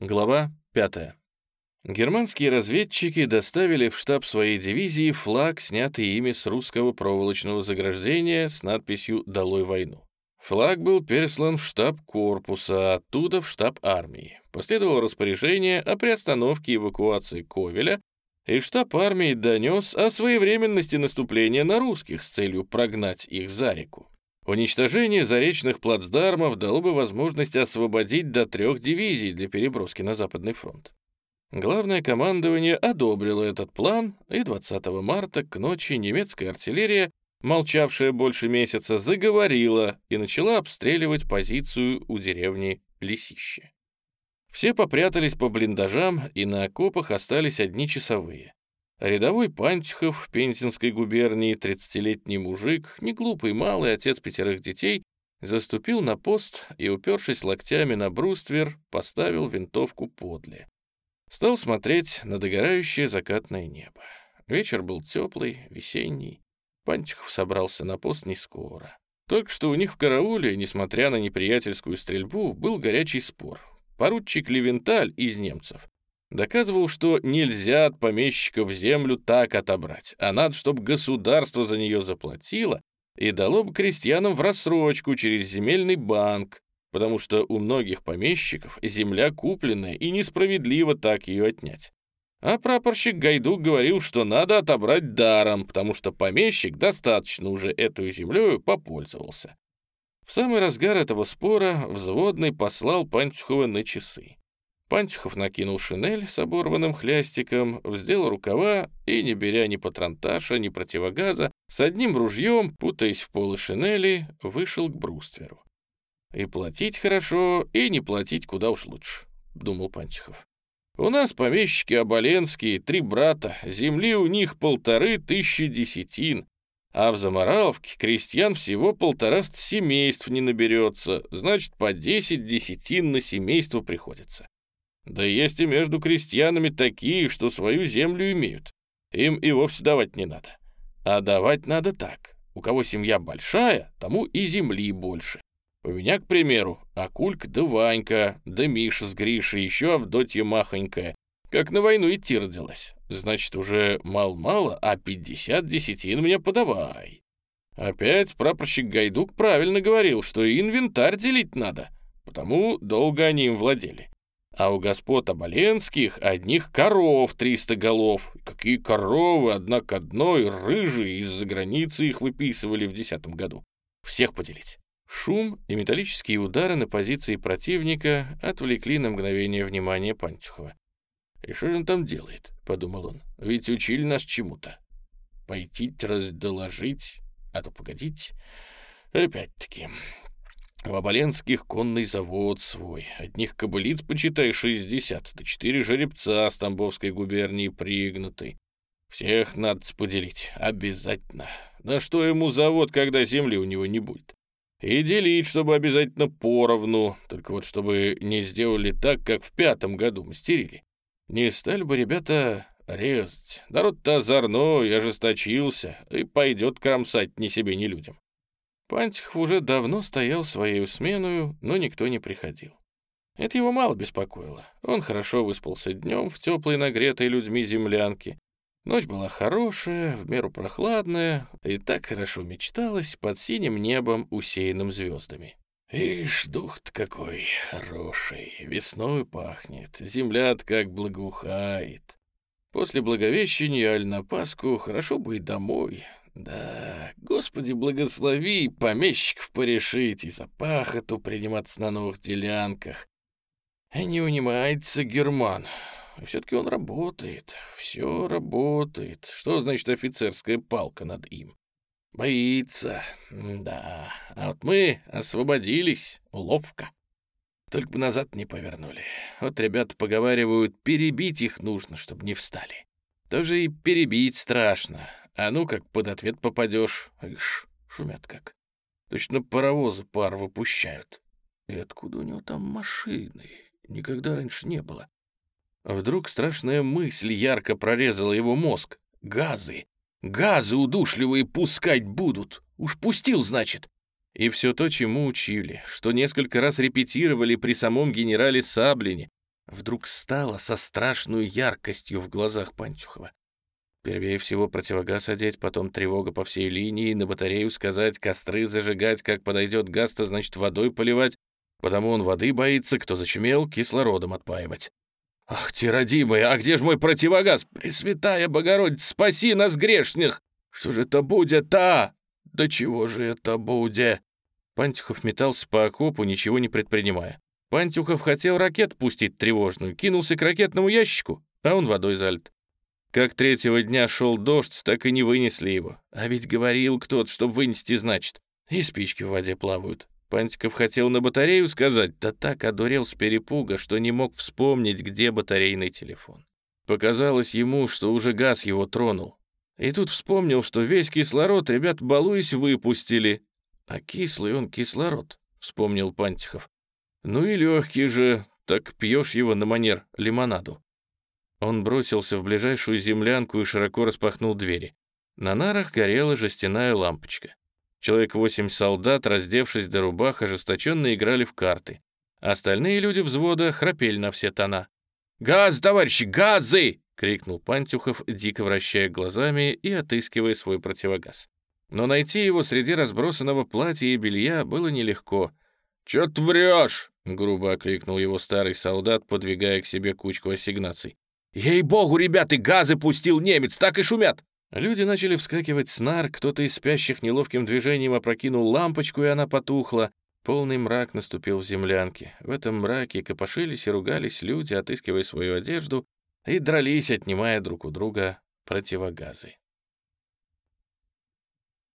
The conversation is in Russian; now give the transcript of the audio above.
Глава 5. Германские разведчики доставили в штаб своей дивизии флаг, снятый ими с русского проволочного заграждения с надписью «Долой войну». Флаг был переслан в штаб корпуса, оттуда в штаб армии. Последовало распоряжение о приостановке эвакуации Ковеля, и штаб армии донес о своевременности наступления на русских с целью прогнать их за реку. Уничтожение заречных плацдармов дало бы возможность освободить до трех дивизий для переброски на Западный фронт. Главное командование одобрило этот план, и 20 марта к ночи немецкая артиллерия, молчавшая больше месяца, заговорила и начала обстреливать позицию у деревни Лисище. Все попрятались по блиндажам, и на окопах остались одни часовые. Рядовой Пантюхов Пензенской губернии, 30-летний мужик, не глупый малый отец пятерых детей, заступил на пост и, упершись локтями на бруствер, поставил винтовку подле. Стал смотреть на догорающее закатное небо. Вечер был теплый, весенний. Пантюхов собрался на пост не скоро. Только что у них в карауле, несмотря на неприятельскую стрельбу, был горячий спор. Поручик Левенталь из немцев Доказывал, что нельзя от помещиков землю так отобрать, а надо, чтобы государство за нее заплатило и дало бы крестьянам в рассрочку через земельный банк, потому что у многих помещиков земля купленная и несправедливо так ее отнять. А прапорщик Гайдук говорил, что надо отобрать даром, потому что помещик достаточно уже эту землею попользовался. В самый разгар этого спора взводный послал Пантюхова на часы. Пантюхов накинул шинель с оборванным хлястиком, вздел рукава и, не беря ни патронташа, ни противогаза, с одним ружьем, путаясь в полы шинели, вышел к брустверу. «И платить хорошо, и не платить куда уж лучше», — думал Пантюхов. «У нас помещики оболенские, три брата, земли у них полторы тысячи десятин, а в Замораловке крестьян всего полтораста семейств не наберется, значит, по десять десятин на семейство приходится. Да есть и между крестьянами такие, что свою землю имеют. Им и вовсе давать не надо. А давать надо так. У кого семья большая, тому и земли больше. У меня, к примеру, Акулька да Ванька, да Миша с Гришей, еще Авдотья махонькая. Как на войну идти родилась. Значит, уже мал-мало, а пятьдесят десятин мне подавай. Опять прапорщик Гайдук правильно говорил, что инвентарь делить надо, потому долго они им владели. А у господ Оболенских одних коров триста голов. Какие коровы, одна к одной, рыжие, из-за границы их выписывали в десятом году. Всех поделить. Шум и металлические удары на позиции противника отвлекли на мгновение внимание Пантюхова. «И что же он там делает?» — подумал он. «Ведь учили нас чему-то. Пойти раздоложить, а то погодить. Опять-таки, в Оболенских конный завод свой. Одних кобылиц, почитай, шестьдесят, да четыре жеребца с Тамбовской губернии пригнуты. Всех надо поделить, обязательно. На что ему завод, когда земли у него не будет? И делить, чтобы обязательно поровну, только вот чтобы не сделали так, как в пятом году мастерили. Не стали бы ребята резать. Народ-то озорной, ожесточился и пойдет кромсать ни себе, ни людям. Пантихов уже давно стоял своей сменою, но никто не приходил. Это его мало беспокоило. Он хорошо выспался днем в теплой нагретой людьми землянке. Ночь была хорошая, в меру прохладная, и так хорошо мечталось под синим небом, усеянным звездами. Ишь, дух-то какой хороший, весной пахнет, земля как благоухает. После Благовещения, аль на Пасху, хорошо бы и домой, да, Господи, благослови помещиков порешить и за пахоту приниматься на новых делянках. Не унимается Герман. Все-таки он работает, все работает. Что значит офицерская палка над им? Боится, да. А вот мы освободились ловко. Только бы назад не повернули. Вот ребята поговаривают, перебить их нужно, чтобы не встали. Тоже и перебить страшно. А ну как под ответ попадешь. Ишь, шумят как. Точно паровозы пар выпущают. И откуда у него там машины? Никогда раньше не было. Вдруг страшная мысль ярко прорезала его мозг. Газы! Газы удушливые пускать будут! Уж пустил, значит! И все то, чему учили, что несколько раз репетировали при самом генерале Саблине, вдруг стало со страшной яркостью в глазах Пантюхова. Первее всего противогаз одеть, потом тревога по всей линии, на батарею сказать, костры зажигать, как подойдет газ, то значит водой поливать, потому он воды боится, кто зачумел, кислородом отпаивать. «Ах ты, родимая, а где ж мой противогаз? Пресвятая Богородица, спаси нас грешных! Что же это будет-то? Да чего же это будет?» Пантюхов метался по окопу, ничего не предпринимая. Пантюхов хотел ракет пустить тревожную, кинулся к ракетному ящику, а он водой залит. Как третьего дня шел дождь, так и не вынесли его. А ведь говорил кто-то, чтобы вынести, значит. И спички в воде плавают. Пантиков хотел на батарею сказать, да так одурел с перепуга, что не мог вспомнить, где батарейный телефон. Показалось ему, что уже газ его тронул. И тут вспомнил, что весь кислород ребят, балуясь, выпустили. А кислый он кислород, вспомнил Пантихов. Ну и легкий же, так пьешь его на манер лимонаду. Он бросился в ближайшую землянку и широко распахнул двери. На нарах горела жестяная лампочка. Человек восемь солдат, раздевшись до рубах, ожесточенно играли в карты. Остальные люди взвода храпели на все тона. «Газ, товарищи, газы!» — крикнул Пантюхов, дико вращая глазами и отыскивая свой противогаз. Но найти его среди разбросанного платья и белья было нелегко. «Чё ты врёшь?» — грубо окликнул его старый солдат, подвигая к себе кучку ассигнаций. «Ей-богу, ребята, газы пустил немец, так и шумят!» Люди начали вскакивать с нар, кто-то из спящих неловким движением опрокинул лампочку, и она потухла. Полный мрак наступил в землянке. В этом мраке копошились и ругались люди, отыскивая свою одежду, и дрались, отнимая друг у друга противогазы.